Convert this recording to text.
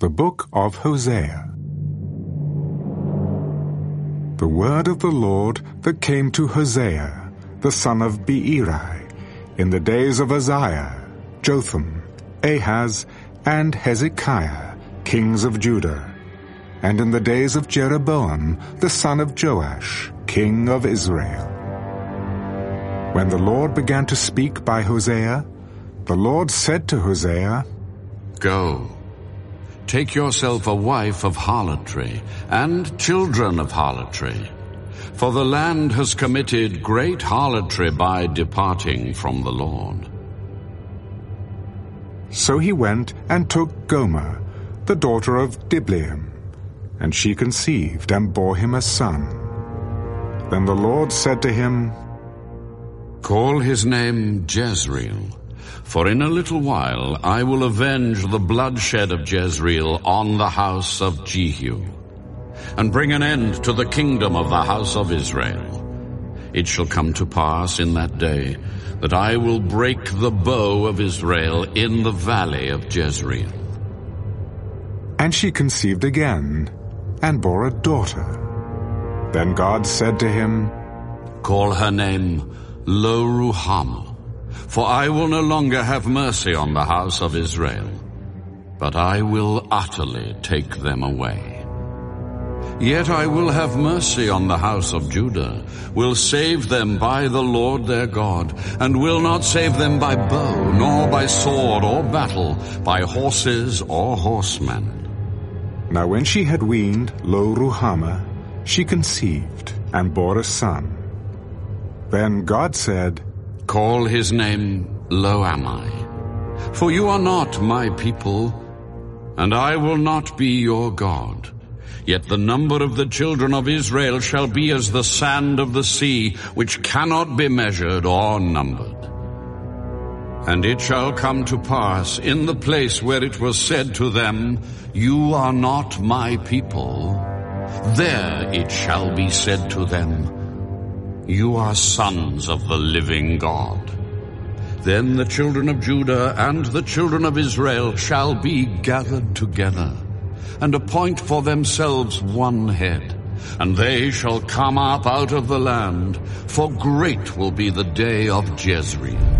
The Book of Hosea The word of the Lord that came to Hosea, the son of Beeri, in the days of Uzziah, Jotham, Ahaz, and Hezekiah, kings of Judah, and in the days of Jeroboam, the son of Joash, king of Israel. When the Lord began to speak by Hosea, the Lord said to Hosea, Go, take yourself a wife of harlotry, and children of harlotry. For the land has committed great harlotry by departing from the Lord. So he went and took Gomer, the daughter of Diblaim, and she conceived and bore him a son. Then the Lord said to him, Call his name Jezreel, for in a little while I will avenge the bloodshed of Jezreel on the house of Jehu, and bring an end to the kingdom of the house of Israel. It shall come to pass in that day that I will break the bow of Israel in the valley of Jezreel. And she conceived again, and bore a daughter. Then God said to him, Call her name Lo Ruhamah, for I will no longer have mercy on the house of Israel, but I will utterly take them away. Yet I will have mercy on the house of Judah, will save them by the Lord their God, and will not save them by bow, nor by sword or battle, by horses or horsemen. Now when she had weaned Lo Ruhamah, she conceived and bore a son. Then God said, Call his name Lo Ammi, for you are not my people, and I will not be your God. Yet the number of the children of Israel shall be as the sand of the sea, which cannot be measured or numbered. And it shall come to pass in the place where it was said to them, You are not my people, there it shall be said to them, You are sons of the living God. Then the children of Judah and the children of Israel shall be gathered together and appoint for themselves one head. And they shall come up out of the land, for great will be the day of Jezreel.